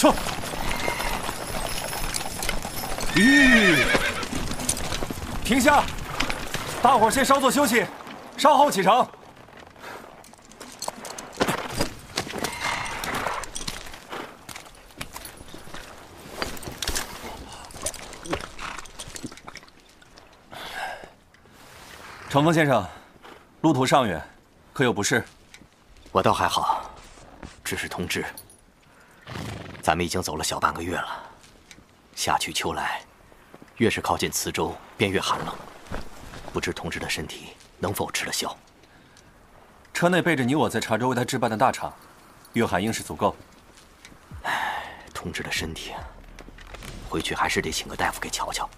撤。吁，停下！大伙先稍作休息，稍后启程。程峰先生，路途尚远，可有不适？我倒还好，只是同志，咱们已经走了小半个月了，夏去秋来，越是靠近磁州，便越寒冷。不知同志的身体能否吃得消？车内备着你我在茶州为他置办的大厂，御寒应是足够。唉，同志的身体，回去还是得请个大夫给瞧瞧，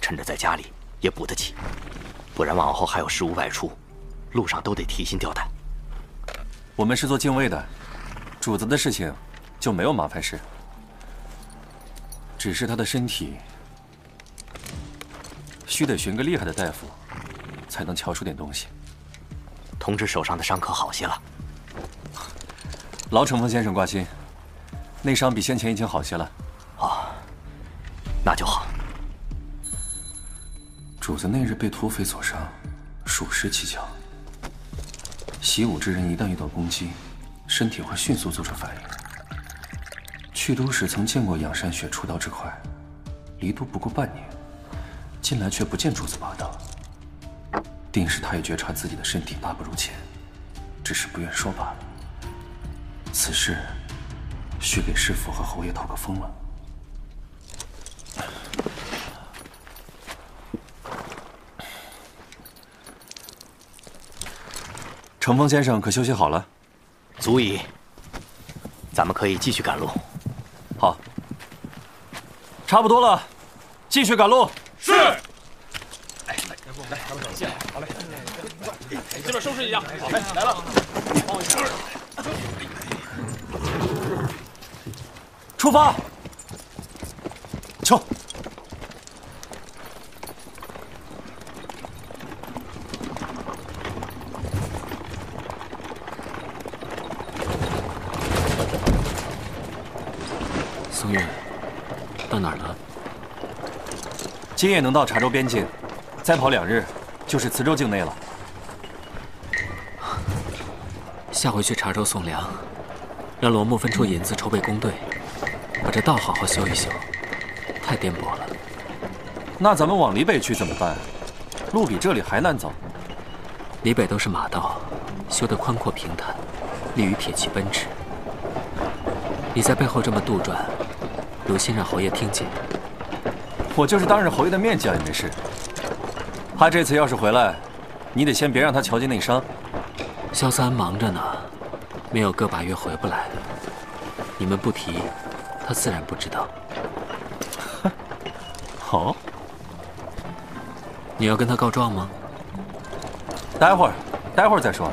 趁着在家里也补得起。不然往后还有事务外出，路上都得提心吊胆。我们是做敬畏的，主子的事情就没有麻烦事。只是他的身体，需得寻个厉害的大夫，才能瞧出点东西。同志手上的伤可好些了？劳成风先生挂心，内伤比先前已经好些了。哦，那就好。主子那日被土匪所伤，属实蹊跷。习武之人一旦遇到攻击，身体会迅速做出反应。去都时曾见过仰山雪出刀之快，离都不过半年，近来却不见主子拔刀。定是他也觉察自己的身体大不如前，只是不愿说罢了。此事，需给师傅和侯爷透个风了。程峰先生可休息好了？足矣。咱们可以继续赶路。差不多了，继续赶路。是。来，来，来，谢了。好嘞。这边收拾一下。好嘞，来了。帮我一下。出发。今夜能到茶州边境，再跑两日，就是磁州境内了。下回去茶州送粮，让罗木分出银子筹备工队，把这道好好修一修，太颠簸了。那咱们往离北去怎么办？路比这里还难走。离北都是马道，修得宽阔平坦，利于铁骑奔驰。你在背后这么杜撰，鲁心让侯爷听见。我就是当着侯爷的面讲也没事。他这次要是回来，你得先别让他瞧见内伤。萧三忙着呢，没有个把月回不来。你们不提，他自然不知道。好，你要跟他告状吗？待会儿，待会儿再说。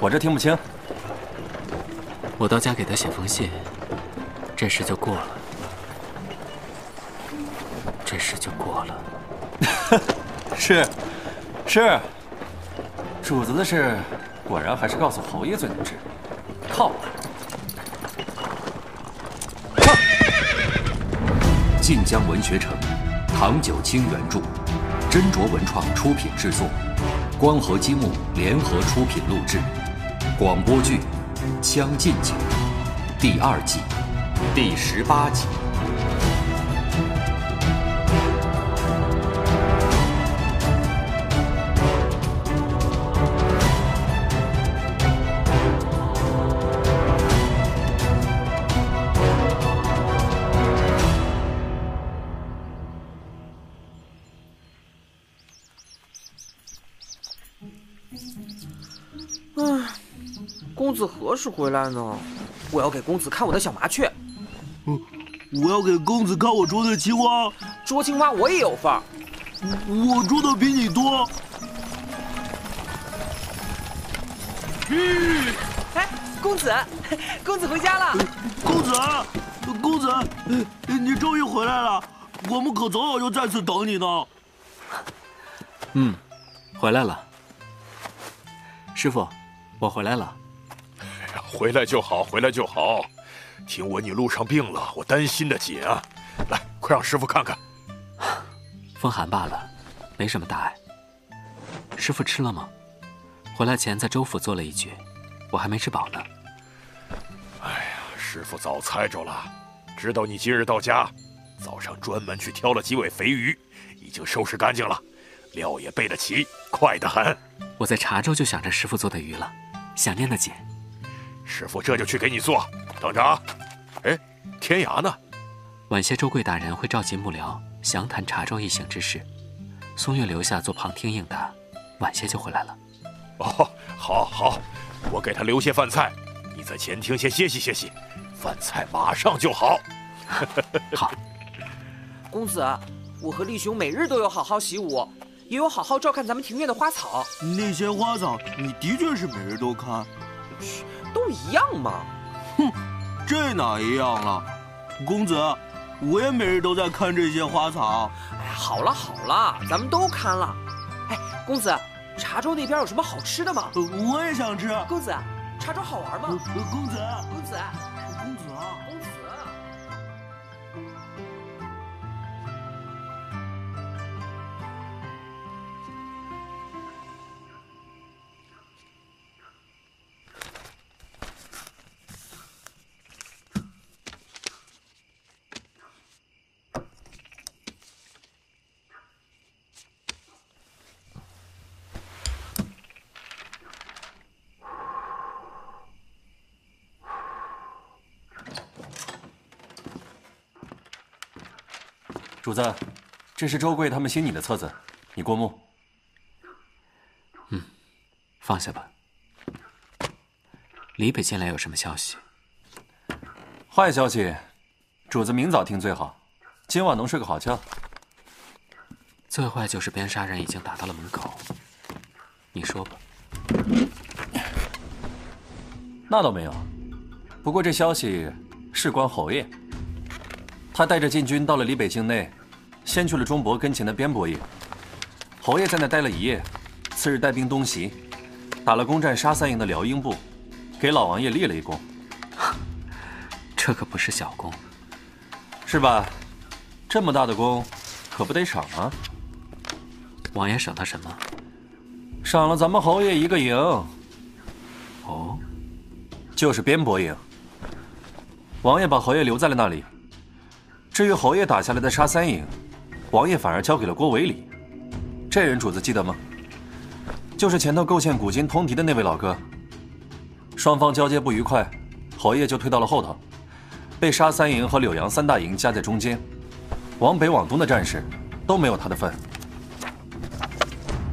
我这听不清。我到家给他写封信，这事就过了。这事就过了。是，是。主子的事，果然还是告诉侯爷最能治。靠！晋江文学城，唐九卿原著，斟酌文创出品制作，光合积木联合出品录制。广播剧《将进酒》第二季第十八集。时回来呢？我要给公子看我的小麻雀。嗯，我要给公子看我捉的青蛙。捉青蛙我也有份儿。我捉的比你多。嗯，哎，公子，公子回家了。公子，公子，你终于回来了。我们可早早就在此等你呢。嗯，回来了。师傅，我回来了。回来就好，回来就好。听闻你路上病了，我担心的紧啊！来，快让师傅看看。风寒罢了，没什么大碍。师傅吃了吗？回来前在周府做了一局，我还没吃饱呢。哎呀，师傅早猜着了，知道你今日到家，早上专门去挑了几尾肥鱼，已经收拾干净了，料也备得齐，快得很。我在茶州就想着师傅做的鱼了，想念的紧。师傅这就去给你做。等着啊！哎，天涯呢？晚些周贵大人会召集幕僚详谈茶州一行之事，松月留下做旁听应答，晚些就回来了。哦，好，好，我给他留些饭菜，你在前厅先歇息歇息，饭菜马上就好。好，公子，我和立雄每日都有好好习武，也有好好照看咱们庭院的花草。那些花草，你的确是每日都看。嘘，都一样嘛。哼。这哪一样了，公子，我也每日都在看这些花草。哎呀，好了好了，咱们都看了。哎，公子，茶州那边有什么好吃的吗？我也想吃。公子，茶州好玩吗？公子，公子主子，这是周贵他们新拟的册子，你过目。嗯，放下吧。李北进来有什么消息？坏消息，主子明早听最好，今晚能睡个好觉。最坏就是边杀人已经打到了门口。你说吧。那倒没有，不过这消息事关侯爷。他带着禁军到了李北境内，先去了钟伯跟前的边伯营。侯爷在那待了一夜，次日带兵东袭，打了攻占沙三营的辽英部，给老王爷立了一功。这可不是小功，是吧？这么大的功，可不得赏啊！王爷赏他什么？赏了咱们侯爷一个营。哦，就是边伯营。王爷把侯爷留在了那里。至于侯爷打下来的沙三营，王爷反而交给了郭维礼。这人主子记得吗？就是前头构陷古今通敌的那位老哥。双方交接不愉快，侯爷就退到了后头，被沙三营和柳阳三大营夹在中间。往北往东的战士都没有他的份。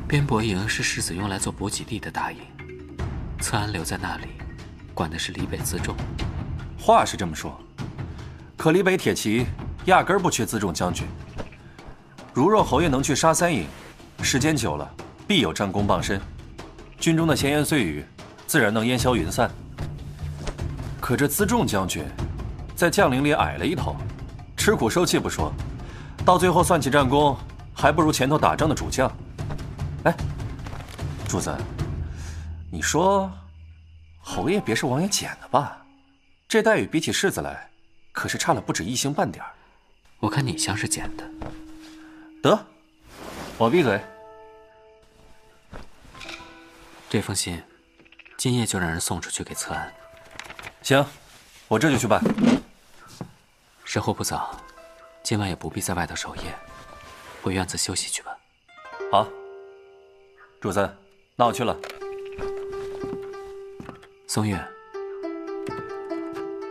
边伯营是世子用来做补给地的大营，策安留在那里，管的是李北辎重。话是这么说，可李北铁骑。压根儿不缺辎重将军。如若侯爷能去杀三营，时间久了必有战功傍身，军中的闲言碎语自然能烟消云散。可这辎重将军，在将领里矮了一头，吃苦受气不说，到最后算起战功，还不如前头打仗的主将。哎，主子，你说，侯爷别是王爷捡的吧？这待遇比起世子来，可是差了不止一星半点儿。我看你像是捡的。得，我闭嘴。这封信，今夜就让人送出去给策安。行，我这就去办。时候不早，今晚也不必在外头守夜，回院子休息去吧。好，主子，那我去了。松月，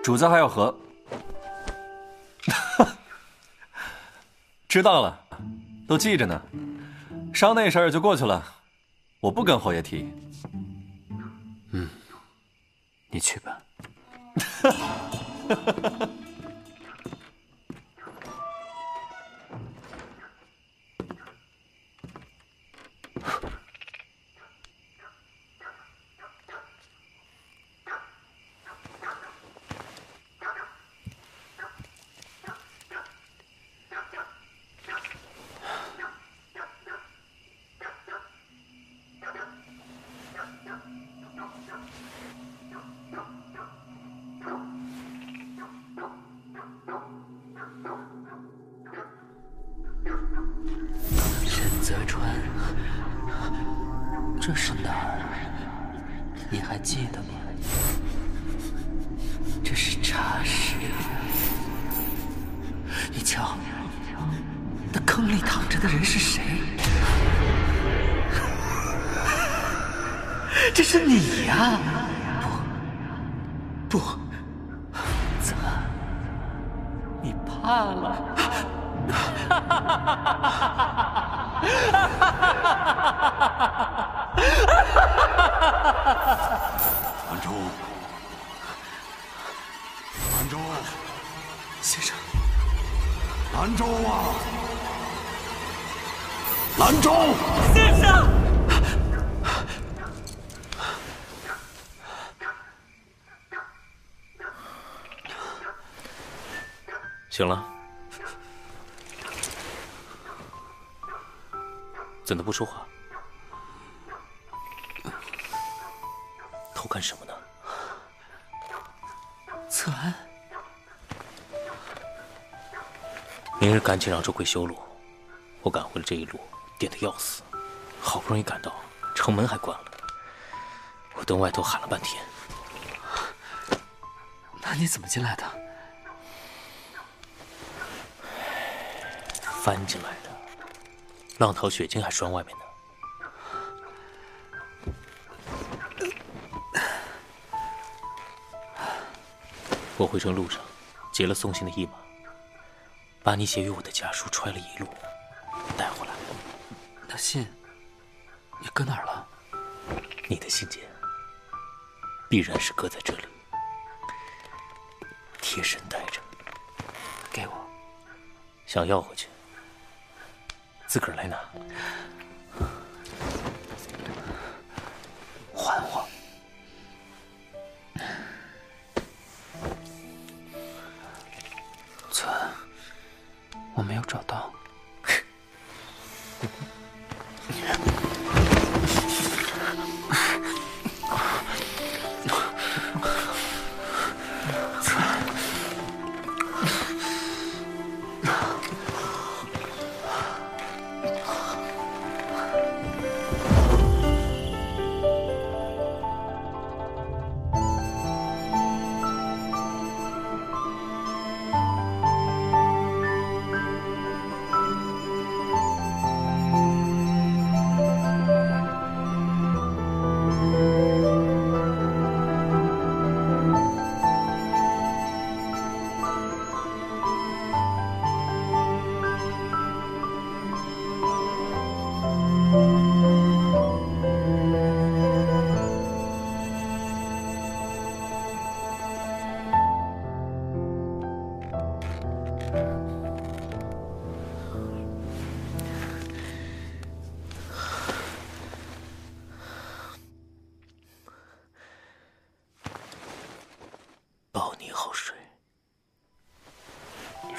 主子还要和。知道了，都记着呢。伤那事儿就过去了，我不跟侯爷提。嗯，你去吧。这是哪儿？你还记得吗？这是茶室。你瞧，那坑里躺着的人是谁？这是你呀！不，不，怎么？你怕了？先生。醒了？怎的不说话？偷看什么呢？策安，明日赶紧让周贵修路。我赶回了这一路，颠得要死，好不容易赶到，城门还关了。我蹲外头喊了半天。那你怎么进来的？翻进来的。浪淘血晶还拴外面呢。我回城路上劫了送信的驿马，把你写给我的家书揣了一路，信你搁哪儿了？你的信件必然是搁在这里，贴身带着。给我。想要回去，自个儿来拿。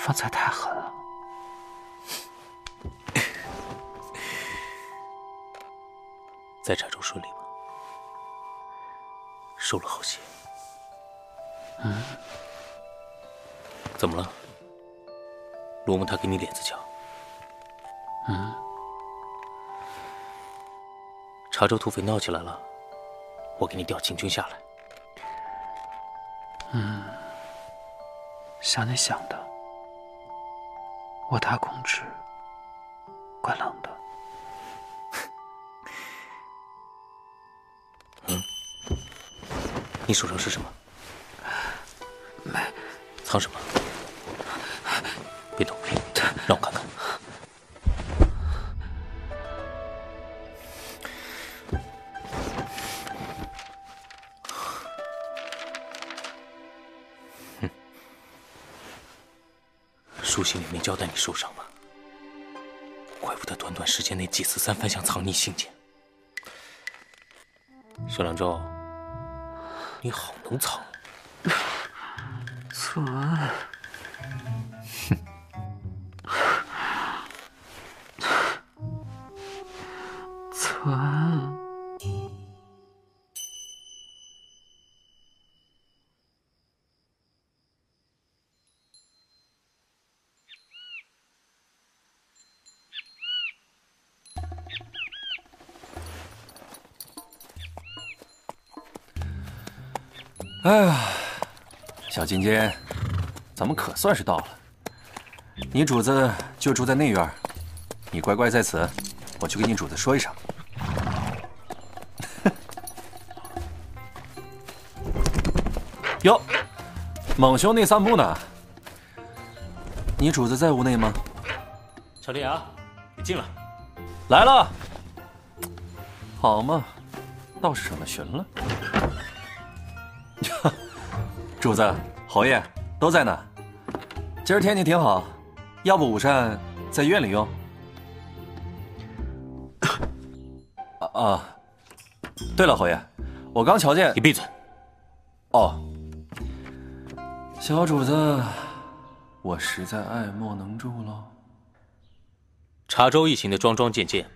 方才太狠了。在茶州顺利吗？瘦了好些。嗯，怎么了？罗木他给你脸子瞧？嗯，茶州土匪闹起来了，我给你调禁军下来。嗯，想你想的，我打孔纸怪冷的。你手上是什么？没。藏什么？别动，让我看看。书信里没交代你受伤吧？怪不得短短时间内几次三番想藏匿信件。小两周，你好能藏。策安，哎呀，小金金，咱们可算是到了。你主子就住在内院，你乖乖在此，我去跟你主子说一声。哟，猛兄弟散步呢？你主子在屋内吗？小天涯，你进来。来了。好嘛，倒是省了寻了。主子、侯爷都在呢。今儿天气挺好，要不午膳在院里用？啊啊！对了，侯爷，我刚瞧见你闭嘴。哦，小主子，我实在爱莫能助喽。茶州一行的桩桩件件，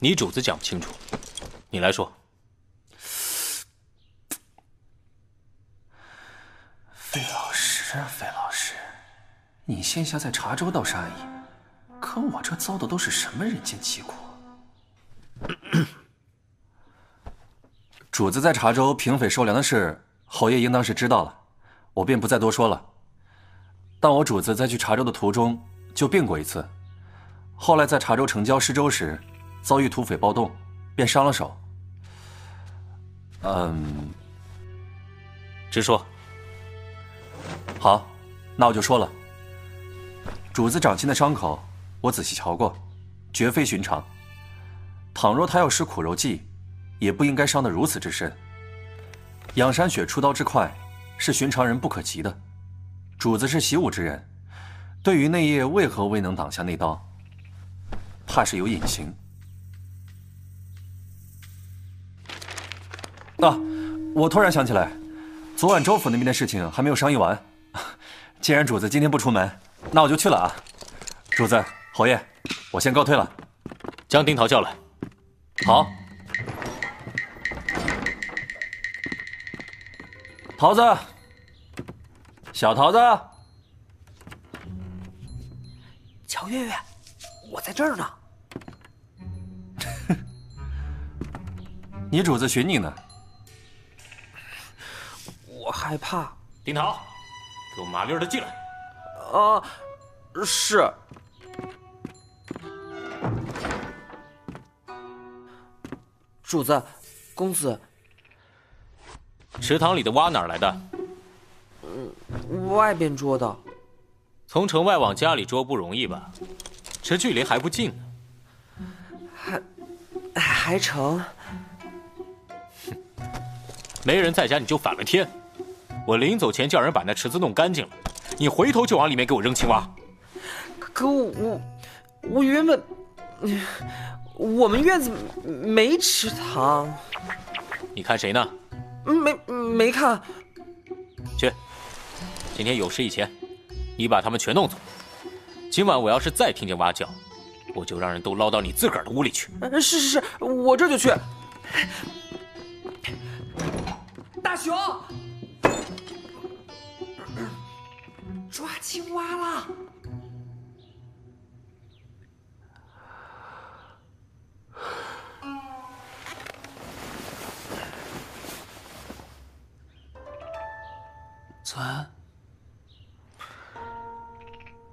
你主子讲不清楚，你来说。费老师，费老师，仙侠在茶州倒是安逸，可我这遭的都是什么人间疾苦？主子在茶州平匪收粮的事，侯爷应当是知道了，我便不再多说了。但我主子在去茶州的途中就病过一次，后来在茶州城郊施粥时，遭遇土匪暴动，便伤了手。嗯，直说。好，那我就说了。主子掌心的伤口，我仔细瞧过，绝非寻常。倘若他要施苦肉计，也不应该伤得如此之深。仰山雪出刀之快，是寻常人不可及的。主子是习武之人，对于那夜为何未能挡下那刀，怕是有隐情。啊，我突然想起来，昨晚周府那边的事情还没有商议完。既然主子今天不出门，那我就去了啊！主子、侯爷，我先告退了。将丁桃叫来。好。桃子，小桃子，乔月月，我在这儿呢。你主子寻你呢。我害怕。丁桃。给我麻溜的进来！啊，是。主子，公子。池塘里的蛙哪儿来的？嗯，外边捉的。从城外往家里捉不容易吧？这距离还不近呢。还还成？哼，没人在家你就反了天！我临走前叫人把那池子弄干净了，你回头就往里面给我扔青蛙。可我我我原本，我们院子没池塘。你看谁呢？没没看。去，今天有事以前，你把他们全弄走。今晚我要是再听见蛙叫，我就让人都捞到你自个儿的屋里去。是是是，我这就去。大熊。抓青蛙了！咱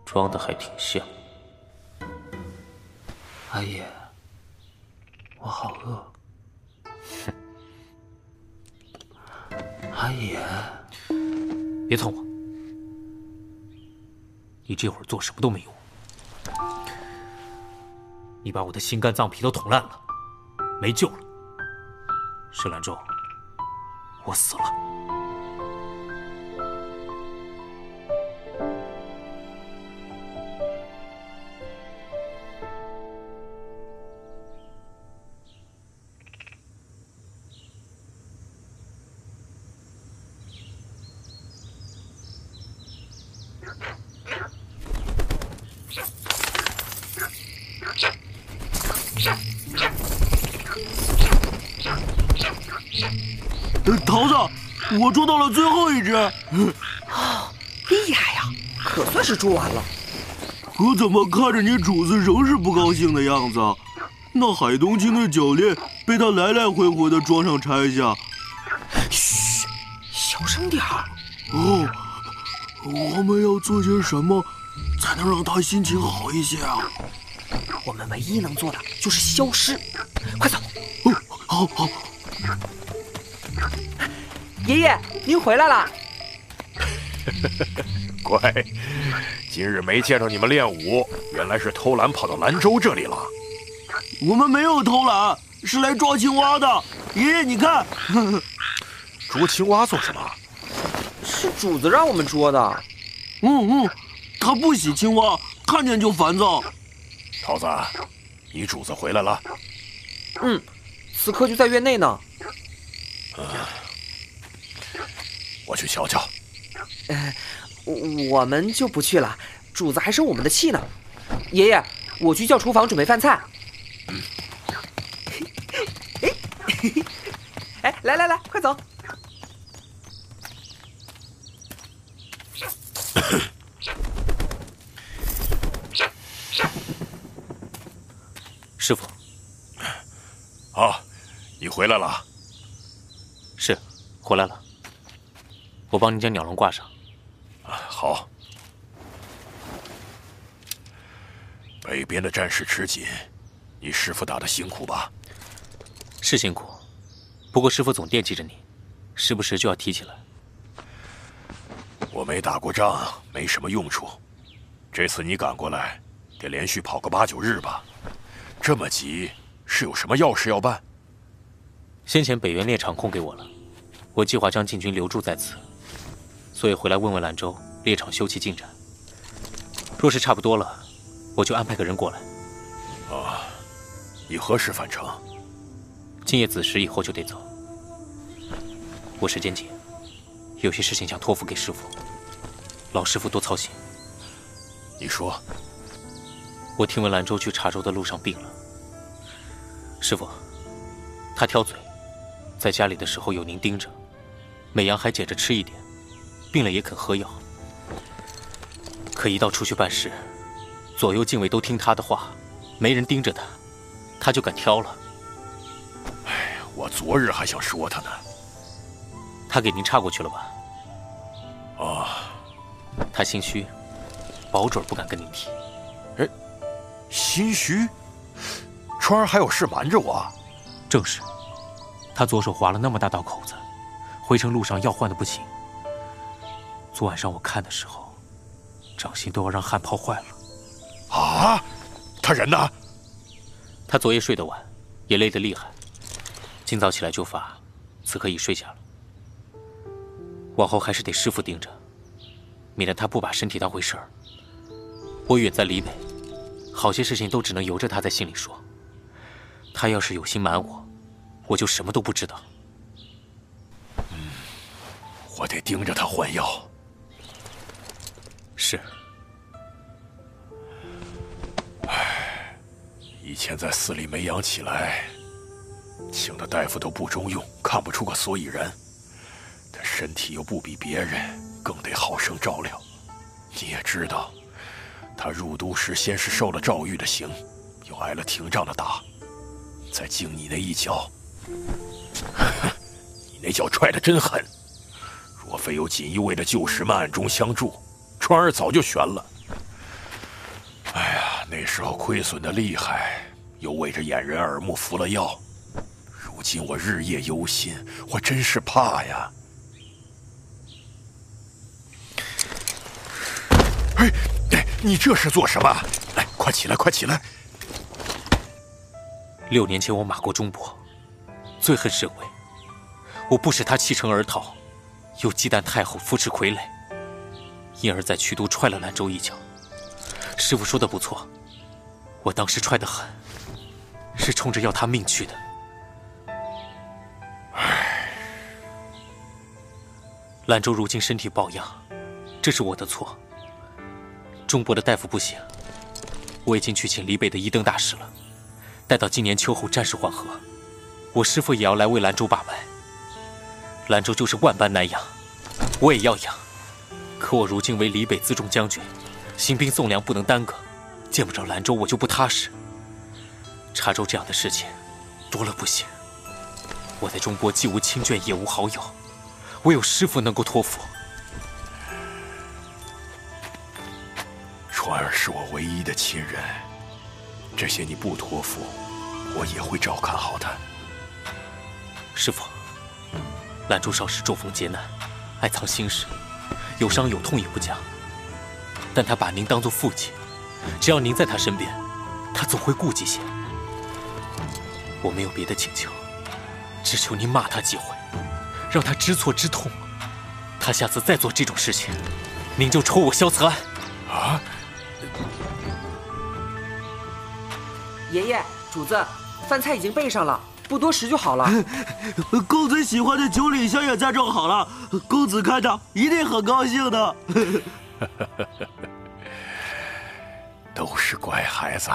装的还挺像。阿野，我好饿。阿野，别碰我。你这会儿做什么都没用，你把我的心肝脏皮都捅烂了，没救了。沈兰舟，我死了。最后一只。哦，厉害呀！可算是捉完了。我怎么看着你主子仍是不高兴的样子？那海东青的脚链被他来来回回的装上拆下。嘘，小声。声点儿。哦，我们要做些什么，才能让他心情好一些啊？我们唯一能做的就是消失。快走！哦，好好。爷爷，您回来了。乖，今日没见着你们练武，原来是偷懒跑到兰州这里了。我们没有偷懒，是来抓青蛙的。爷爷，你看，捉青蛙做什么？是主子让我们捉的。嗯嗯，他不喜青蛙，看见就烦躁。桃子，你主子回来了。嗯，此刻就在院内呢。啊，我去瞧瞧。呃，我们就不去了，主子还生我们的气呢。爷爷，我去叫厨房准备饭菜。嗯。哎，来来来，快走！师傅。啊，你回来了。是，回来了。我帮你将鸟笼挂上。啊，好。北边的战事吃紧，你师傅打的辛苦吧？是辛苦，不过师傅总惦记着你，时不时就要提起来。我没打过仗，没什么用处。这次你赶过来，得连续跑个八九日吧？这么急，是有什么要事要办？先前北原猎场空给我了，我计划将禁军留驻在此。所以回来问问兰州猎场修葺进展。若是差不多了，我就安排个人过来。啊，你何时返程？今夜子时以后就得走。我时间紧，有些事情想托付给师傅，老师傅多操心。你说，我听闻兰州去茶州的路上病了。师傅，他挑嘴，在家里的时候有您盯着，美羊还捡着吃一点。病了也肯喝药，可一到出去办事，左右禁卫都听他的话，没人盯着他，他就敢挑了。哎，我昨日还想说他呢。他给您插过去了吧？啊，他心虚，保准不敢跟您提。哎，心虚？川儿还有事瞒着我？正是，他左手划了那么大道口子，回程路上药换的不行。昨晚上我看的时候，掌心都要让汗泡坏了。啊，他人呢？他昨夜睡得晚，也累得厉害，今早起来就乏，此刻已睡下了。往后还是得师傅盯着，免得他不把身体当回事儿。我远在离北，好些事情都只能由着他在心里说。他要是有心瞒我，我就什么都不知道。嗯，我得盯着他换药。是。唉，以前在寺里没养起来，请的大夫都不中用，看不出个所以然。他身体又不比别人，更得好生照料。你也知道，他入都时先是受了赵玉的刑，又挨了廷杖的打，再经你那一脚，你那脚踹的真狠。若非有锦衣卫的旧时们暗中相助，川儿早就悬了。哎呀，那时候亏损的厉害，又为着掩人耳目服了药。如今我日夜忧心，我真是怕呀。哎哎，你这是做什么？来，快起来，快起来！六年前我马过中伯，最恨沈巍。我不使他弃城而逃，又忌惮太后扶持傀儡。因而，在曲都踹了兰州一脚。师傅说的不错，我当时踹得狠，是冲着要他命去的。唉，兰州如今身体抱恙，这是我的错。中伯的大夫不行，我已经去请离北的一灯大师了。待到今年秋后战事缓和，我师傅也要来为兰州把脉。兰州就是万般难养，我也要养。可我如今为离北辎重将军，行兵送粮不能耽搁，见不着兰州我就不踏实。查州这样的事情多了不行。我在中国既无亲眷也无好友，唯有师傅能够托付。川儿是我唯一的亲人，这些你不托付，我也会照看好的。师傅，兰州少时中风劫难，爱藏心事，有伤有痛也不假。但他把您当做父亲，只要您在他身边，他总会顾忌些。我没有别的请求，只求您骂他几回，让他知错知痛。他下次再做这种事情，您就抽我萧慈安。啊！爷爷，主子，饭菜已经备上了，不多时就好了。公子喜欢的九里香也在这好了，公子看到一定很高兴的。都是乖孩子。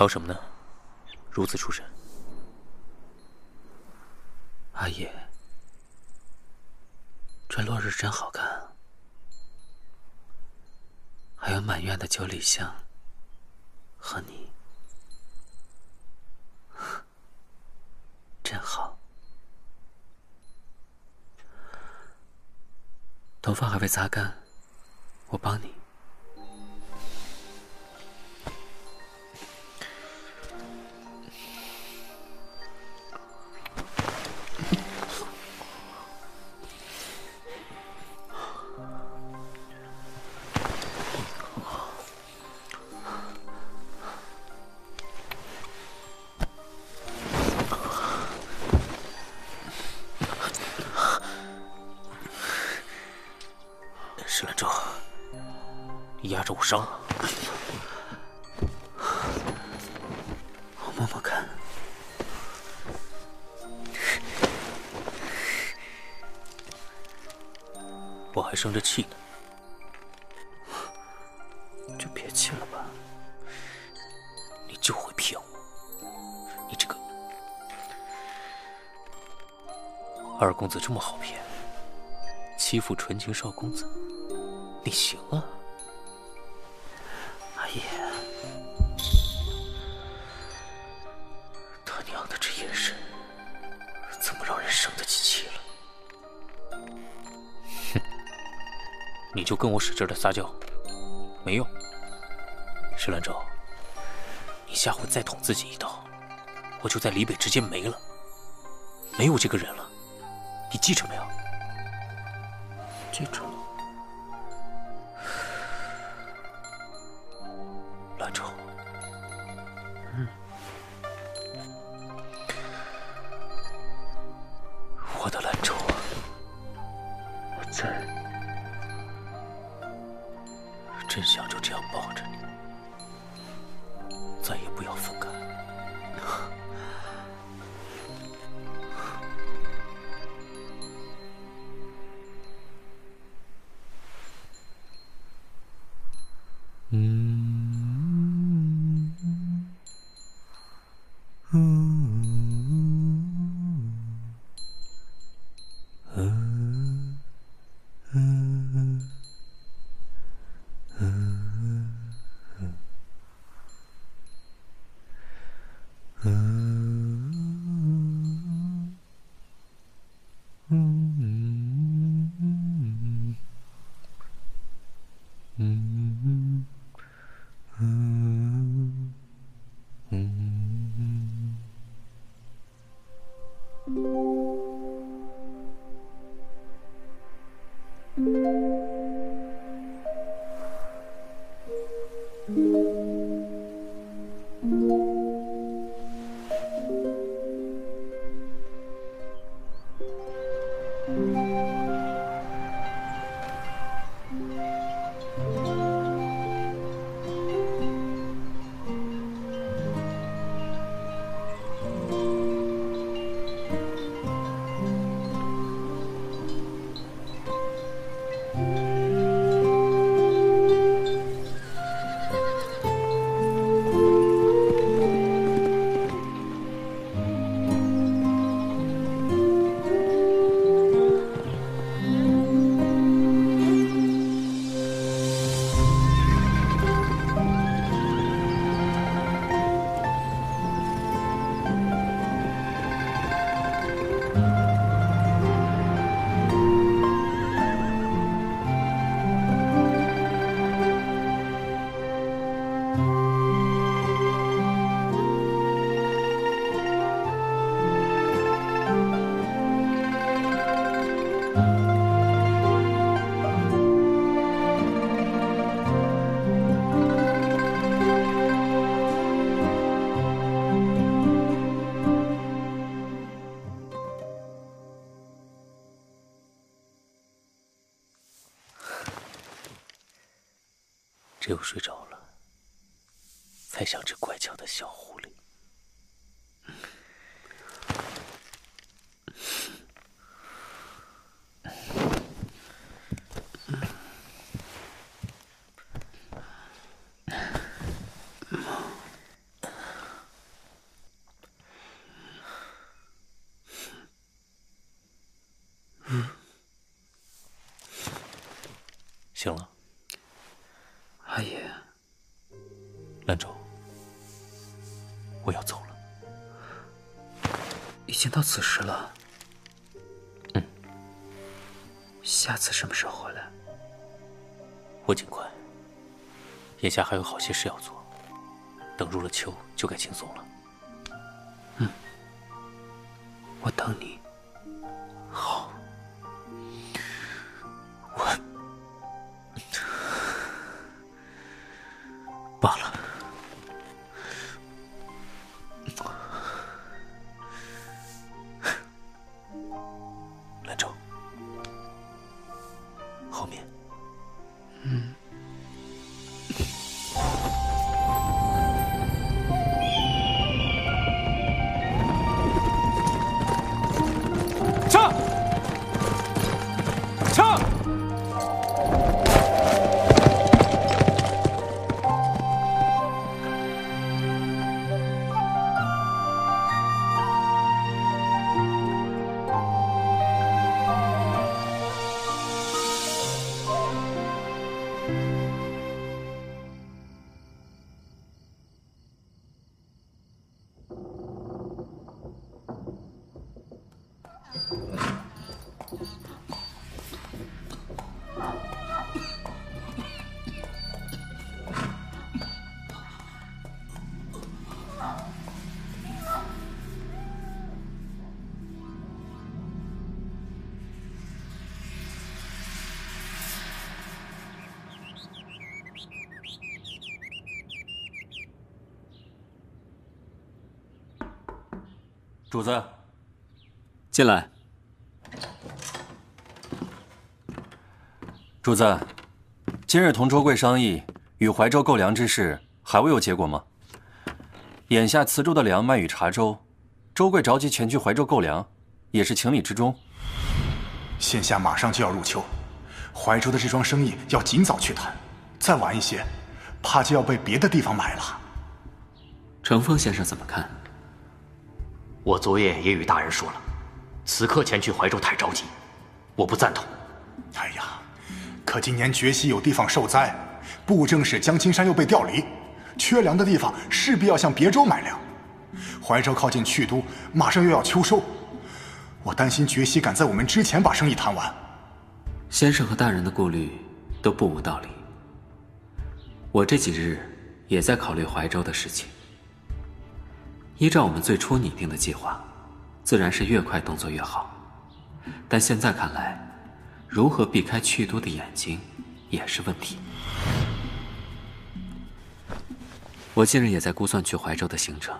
瞧什么呢？如此出神。阿爷，这落日真好看，还有满院的九里香和你，真好。头发还未擦干，我帮你。伤。我摸摸看，我还生着气呢。就别气了吧。你就会骗我，你这个二公子这么好骗，欺负纯情少公子，你行啊？就跟我使劲的撒娇，没用。石兰舟，你下回再捅自己一刀，我就在李北直接没了，没有这个人了。你记着没有？记住了。兰舟，醒了，阿爷，兰州，我要走了。已经到此时了。嗯。下次什么时候回来？我尽快。眼下还有好些事要做，等入了秋就该轻松了。嗯。我等你。主子，进来。主子，今日同周贵商议与怀州购粮之事，还未有结果吗？眼下磁州的粮卖与茶州，周贵着急前去怀州购粮，也是情理之中。现下马上就要入秋，怀州的这桩生意要尽早去谈，再晚一些，怕就要被别的地方买了。程峰先生怎么看？我昨夜也与大人说了，此刻前去怀州太着急，我不赞同。哎呀，可今年决西有地方受灾，布政使江青山又被调离，缺粮的地方势必要向别州买粮。怀州靠近去都，马上又要秋收，我担心决西赶在我们之前把生意谈完。先生和大人的顾虑都不无道理。我这几日也在考虑怀州的事情。依照我们最初拟定的计划，自然是越快动作越好。但现在看来，如何避开去都的眼睛，也是问题。我近日也在估算去怀州的行程。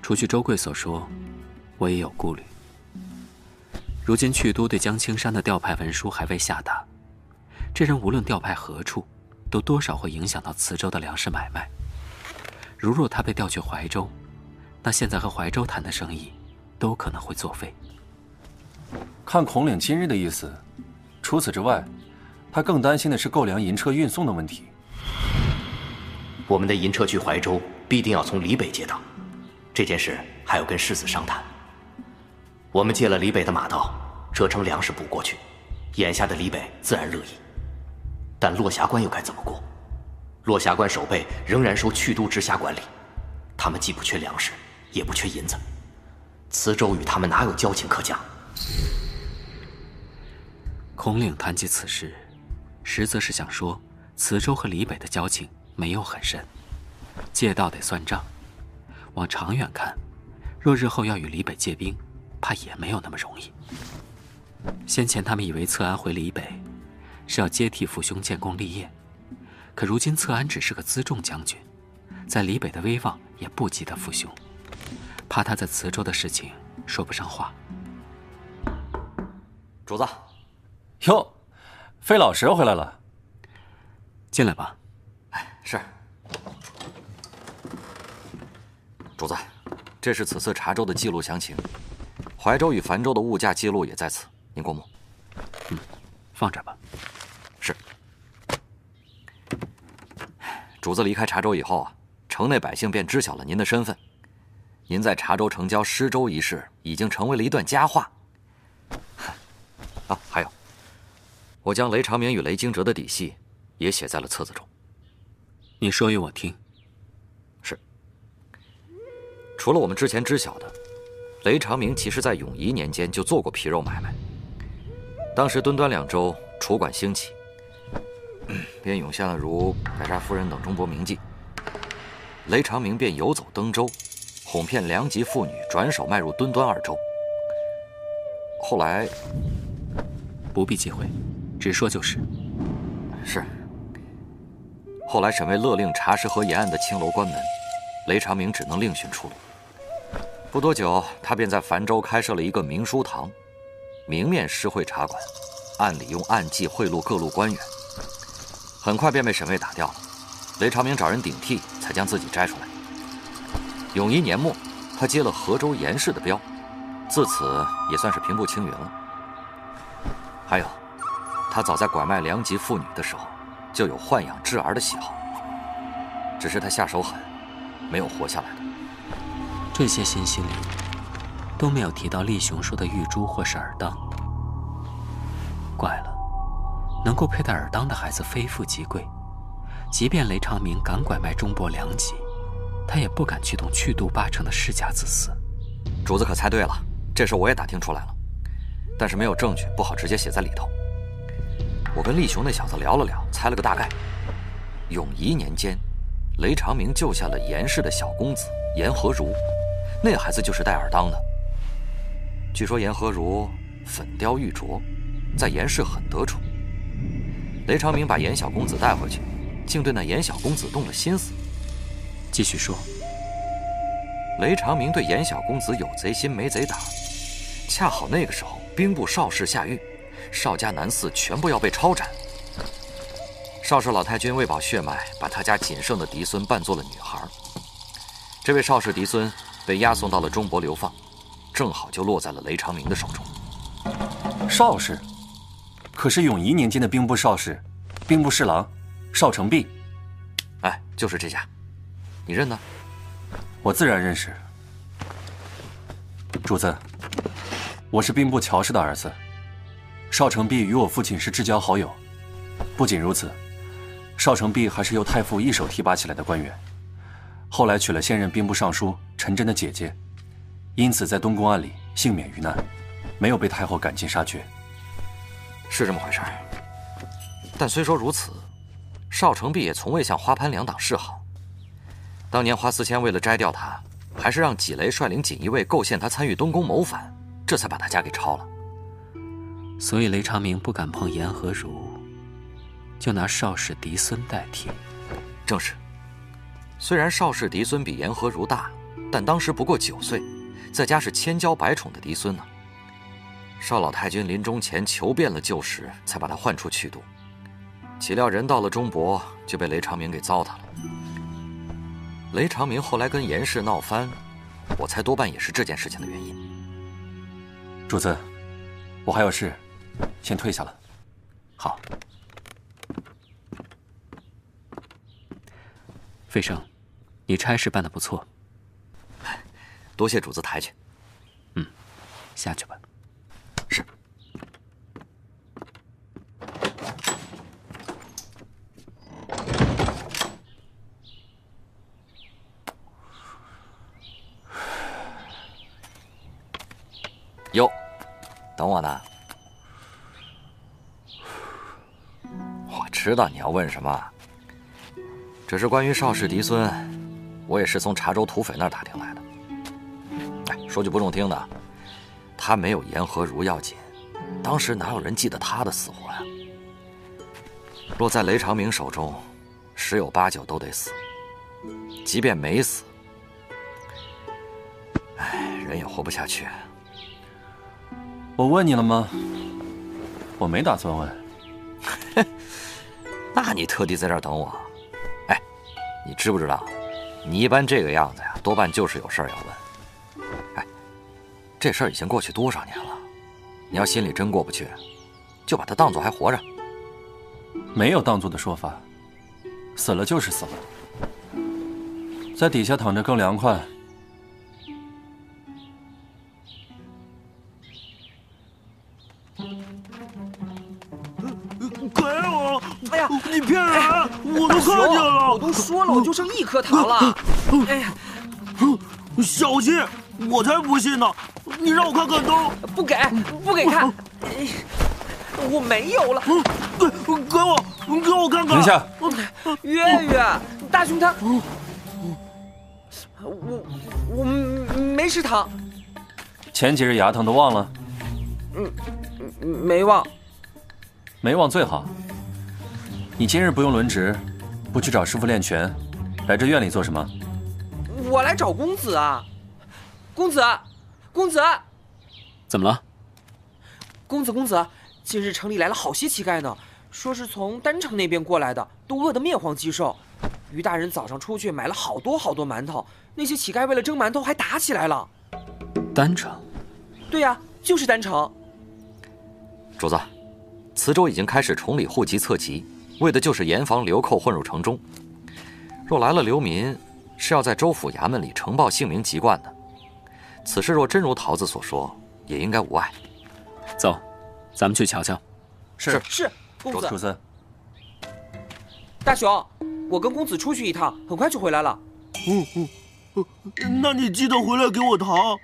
除去周贵所说，我也有顾虑。如今去都对江青山的调派文书还未下达，这人无论调派何处，都多少会影响到磁州的粮食买卖。如若他被调去怀州，那现在和怀州谈的生意，都可能会作废。看孔岭今日的意思，除此之外，他更担心的是购粮银车运送的问题。我们的银车去怀州，必定要从李北接到，这件事还要跟世子商谈。我们借了李北的马道，折成粮食补过去，眼下的李北自然乐意。但落霞关又该怎么过？落霞关守备仍然受去都直辖管理，他们既不缺粮食。也不缺银子，磁州与他们哪有交情可讲？孔令谈及此事，实则是想说，磁州和李北的交情没有很深，借道得算账。往长远看，若日后要与李北借兵，怕也没有那么容易。先前他们以为策安回李北，是要接替父兄建功立业，可如今策安只是个辎重将军，在李北的威望也不及他父兄。怕他在磁州的事情说不上话。主子，哟，费老师回来了，进来吧。哎是。主子，这是此次查州的记录详情，怀州与樊州的物价记录也在此，您过目。嗯，放这吧。是。主子离开查州以后啊，城内百姓便知晓了您的身份。您在茶州城郊施粥一事，已经成为了一段佳话。啊，还有，我将雷长明与雷惊蛰的底细，也写在了册子中。你说与我听。是。除了我们之前知晓的，雷长明其实在永仪年间就做过皮肉买卖。当时敦端两州楚馆兴起，便涌现了如白沙夫人等中国名妓。雷长明便游走登州。哄骗良籍妇女，转手卖入敦端二州。后来，不必忌讳，直说就是。是。后来沈卫勒令查实河沿岸的青楼关门，雷长明只能另寻出路。不多久，他便在樊州开设了一个明书堂，明面施惠茶馆，暗里用暗计贿赂各路官员。很快便被沈卫打掉了，雷长明找人顶替，才将自己摘出来。永仪年末，他接了河州严氏的镖，自此也算是平步青云了。还有，他早在拐卖良籍妇女的时候，就有豢养稚儿的喜好。只是他下手狠，没有活下来的。这些信息里都没有提到厉雄说的玉珠或是耳当。怪了，能够佩戴耳当的孩子非富即贵，即便雷长明敢拐卖中伯良籍。他也不敢去动去度八成的世家子嗣。主子可猜对了，这事我也打听出来了，但是没有证据，不好直接写在里头。我跟厉雄那小子聊了聊，猜了个大概。永仪年间，雷长明救下了严氏的小公子严和如，那孩子就是戴尔当的。据说严和如粉雕玉琢，在严氏很得宠。雷长明把严小公子带回去，竟对那严小公子动了心思。继续说，雷长明对严小公子有贼心没贼胆，恰好那个时候兵部少氏下狱，邵家男嗣全部要被抄斩。邵氏老太君为保血脉，把他家仅剩的嫡孙扮作了女孩。这位邵氏嫡孙被押送到了中博流放，正好就落在了雷长明的手中。邵氏，可是永仪年间的兵部少氏，兵部侍郎邵成璧。哎，就是这家。你认得？我自然认识。主子，我是兵部乔氏的儿子，邵成璧与我父亲是至交好友。不仅如此，邵成璧还是由太傅一手提拔起来的官员，后来娶了现任兵部尚书陈真的姐姐，因此在东宫案里幸免于难，没有被太后赶尽杀绝。是这么回事但虽说如此，邵成璧也从未向花潘两党示好。当年花思谦为了摘掉他，还是让纪雷率领锦衣卫构陷他参与东宫谋反，这才把他家给抄了。所以雷长明不敢碰颜和如，就拿邵氏嫡孙代替。正是。虽然邵氏嫡孙比颜和如大，但当时不过九岁，在家是千娇百宠的嫡孙呢。邵老太君临终前求遍了旧时，才把他换出去度。岂料人到了中伯，就被雷长明给糟蹋了。雷长明后来跟严氏闹翻，我猜多半也是这件事情的原因。主子，我还有事，先退下了。好。费生，你差事办得不错。多谢主子抬举。嗯，下去吧。是。哟，等我呢。我知道你要问什么。只是关于邵氏嫡孙，我也是从茶州土匪那儿打听来的。哎，说句不中听的，他没有严和如要紧，当时哪有人记得他的死活呀？落在雷长明手中，十有八九都得死。即便没死，哎，人也活不下去。我问你了吗？我没打算问。那你特地在这儿等我？哎，你知不知道，你一般这个样子呀，多半就是有事儿要问。哎，这事儿已经过去多少年了？你要心里真过不去，就把他当做还活着。没有当做的说法，死了就是死了，在底下躺着更凉快。就剩一颗糖了。哎呀，小心！我才不信呢！你让我看看灯，不给，不给看。哎我没有了，给给我，给我看看。等一下！月月，大熊他，我我没吃糖，前几日牙疼都忘了，嗯，没忘。没忘最好。你今日不用轮值，不去找师傅练拳，来这院里做什么？我来找公子啊，公子，公子，怎么了？公子，公子，近日城里来了好些乞丐呢，说是从丹城那边过来的，都饿得面黄肌瘦。于大人早上出去买了好多好多馒头，那些乞丐为了争馒头还打起来了。丹城，对呀、就是丹城。主子，磁州已经开始崇礼户籍册籍，为的就是严防流寇混入城中。若来了流民，是要在州府衙门里呈报姓名籍贯的。此事若真如桃子所说，也应该无碍。走，咱们去瞧瞧。是是，公子主，子，大雄，我跟公子出去一趟，很快就回来了。嗯嗯那你记得回来给我糖。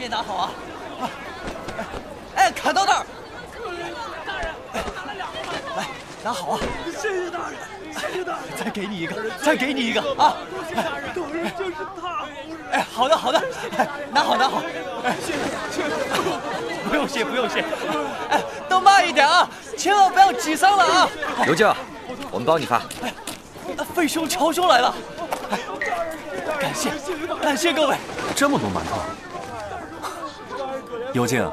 大爷拿好啊！哎，砍到那儿！来，拿好啊！谢谢大人，谢谢大人。再给你一个，再给你一个啊！大人就是他。哎，好的好的，哎拿好拿好。谢谢谢谢。不用谢不用谢。哎，都慢一点啊，千万不要挤伤了啊！刘静，我们帮你发。费兄乔兄来了，哎，感谢感谢各位。这么多馒头。尤静，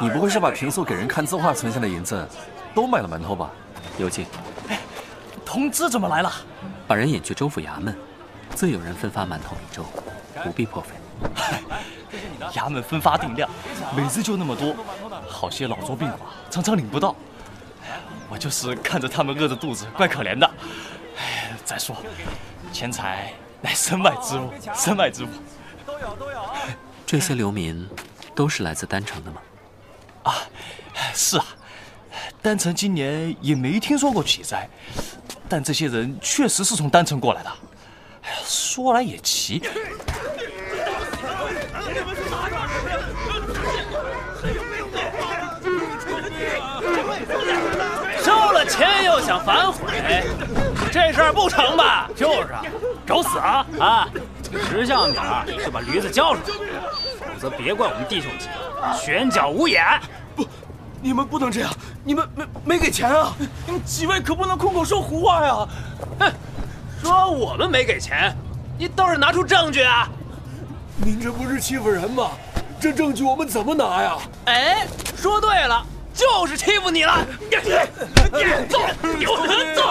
你不会是把平素给人看字画存下的银子，都买了馒头吧？尤静，同志怎么来了？把人引去州府衙门，自有人分发馒头米粥，不必破费。衙门分发定量，每次就那么多，好些老弱病寡常常领不到。哎我就是看着他们饿着肚子，怪可怜的。哎，再说，钱财乃身外之物，身外之物。都有都有这些流民都是来自丹城的吗？啊是啊，丹城今年也没听说过起灾，但这些人确实是从丹城过来的。哎呀，说来也奇，收了钱又想反悔，这事儿不成吧？就是啊，找死啊！啊，识相点儿就把驴子交出去，否则别怪我们弟兄几个拳脚无眼。不你们不能这样，你们没没给钱啊！几位可不能空口说胡话呀！哼，说我们没给钱，你倒是拿出证据啊！您这不是欺负人吗？这证据我们怎么拿呀？哎，说对了，就是欺负你了！走，有人走，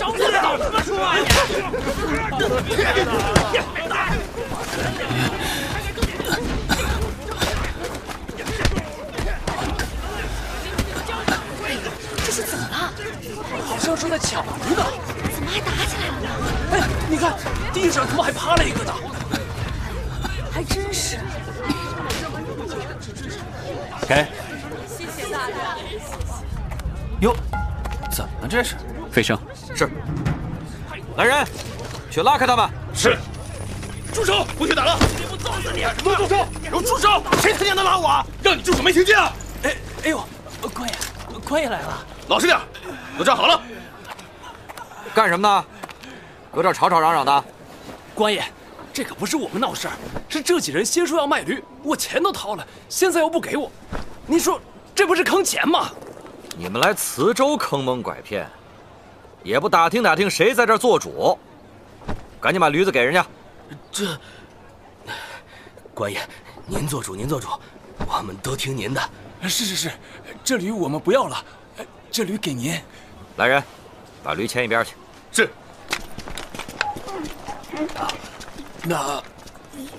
找死找什么说啊这这是？费生，是。来人，去拉开他们。是。住手！不许打了！今天不揍死你！都住手！给我住手！谁他娘的拉我啊？让你住手没听见啊？哎哎呦，官爷，官爷来了！老实点，都站好了。干什么呢？搁这吵吵嚷嚷的。官爷，这可不是我们闹事儿，是这几人先说要卖驴，我钱都掏了，现在又不给我，您说这不是坑钱吗？你们来磁州坑蒙拐骗，也不打听打听谁在这儿做主，赶紧把驴子给人家。这，官爷，您做主，您做主，我们都听您的。是是是，这驴我们不要了，这驴给您。来人，把驴牵一边去。是。那，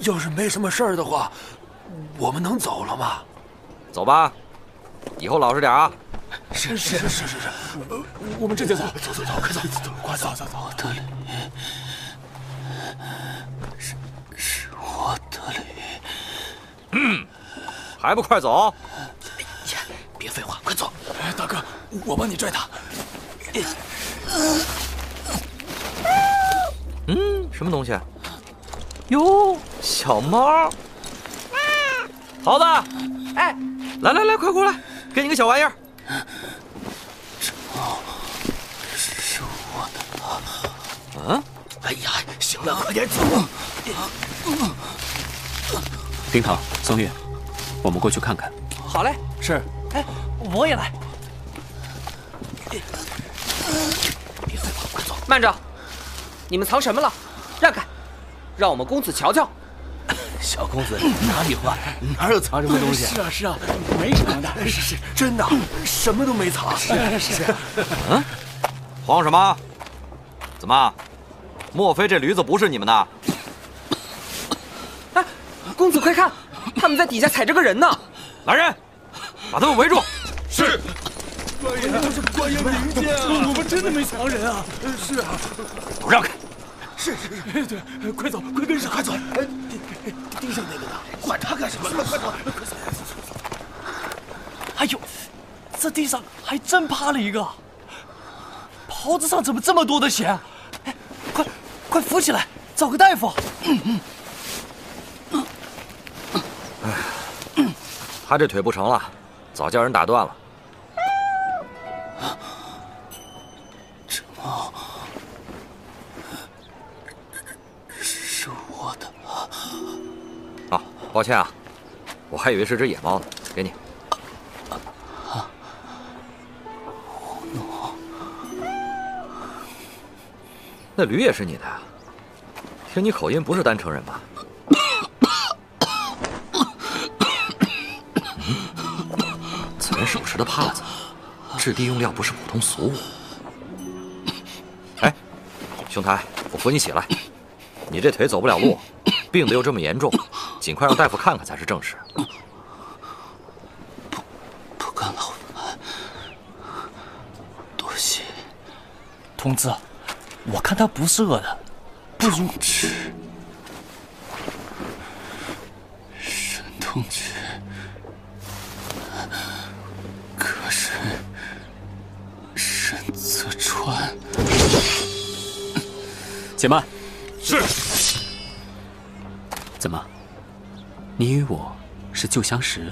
要是没什么事儿的话，我们能走了吗？走吧，以后老实点啊。是是是是是是，我们这就走，走走走，快走走，快走走走。我的驴，是是我的驴。嗯，还不快走？别废话，快走！大哥，我帮你拽他。嗯，什么东西？哟，小猫。桃子，哎，来来来，快过来，给你个小玩意儿。这猫是我的。嗯？哎呀，行了，快点走。冰糖、宋玉，我们过去看看。好嘞，是。哎，我也来。别废话，快走！慢着，你们藏什么了？让开，让我们公子瞧瞧。小公子哪里话？哪有藏什么东西？是啊是啊，没什么的。是是，真的，什么都没藏。是是。嗯？慌什么？怎么？莫非这驴子不是你们的？哎，公子快看，他们在底下踩着个人呢！来人，把他们围住！是。官爷，官爷明鉴啊！我们真的没藏人啊！是啊。都让开！是是是，对，快走，快跟上，快走！地上那个呢？管他干什么？快快走！快走！哎呦，这地上还真趴了一个。袍子上怎么这么多的血？哎，快快扶起来，找个大夫。哎，他这腿不成了，早叫人打断了。这猫是我的。啊，抱歉啊，我还以为是只野猫呢，给你。那驴也是你的呀？听你口音不是丹城人吧？此人手持的帕子，质地用料不是普通俗物。哎，兄台，我扶你起来。你这腿走不了路，病得又这么严重，尽快让大夫看看才是正事。不，不敢劳烦，多谢。同志，我看他不是饿的，不如吃。沈同志，可是沈泽川？且慢。是。怎么？你与我是旧相识？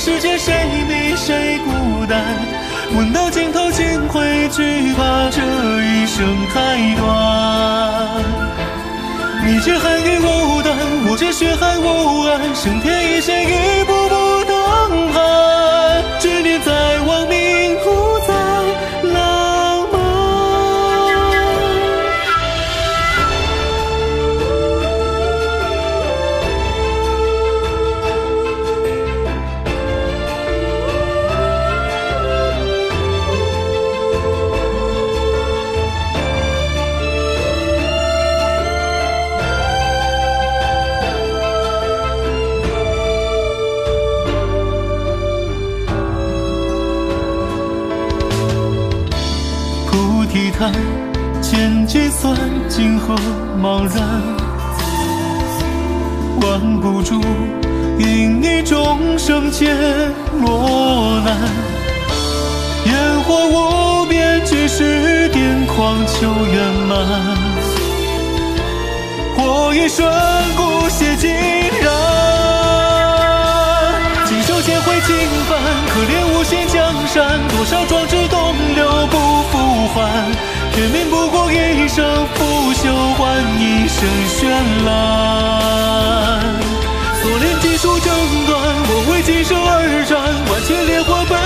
世间，谁比谁孤单？问到尽头，竟会惧怕这一生太短。你这寒雨无端，我这血海无岸，升天一线，一茫然，挽不住因你众生皆落难。烟火无边，举世癫狂求圆满。火一瞬，骨血天命不过一生拂袖，换一生绚烂。锁链技术争端，我为今生而战，万千烈火奔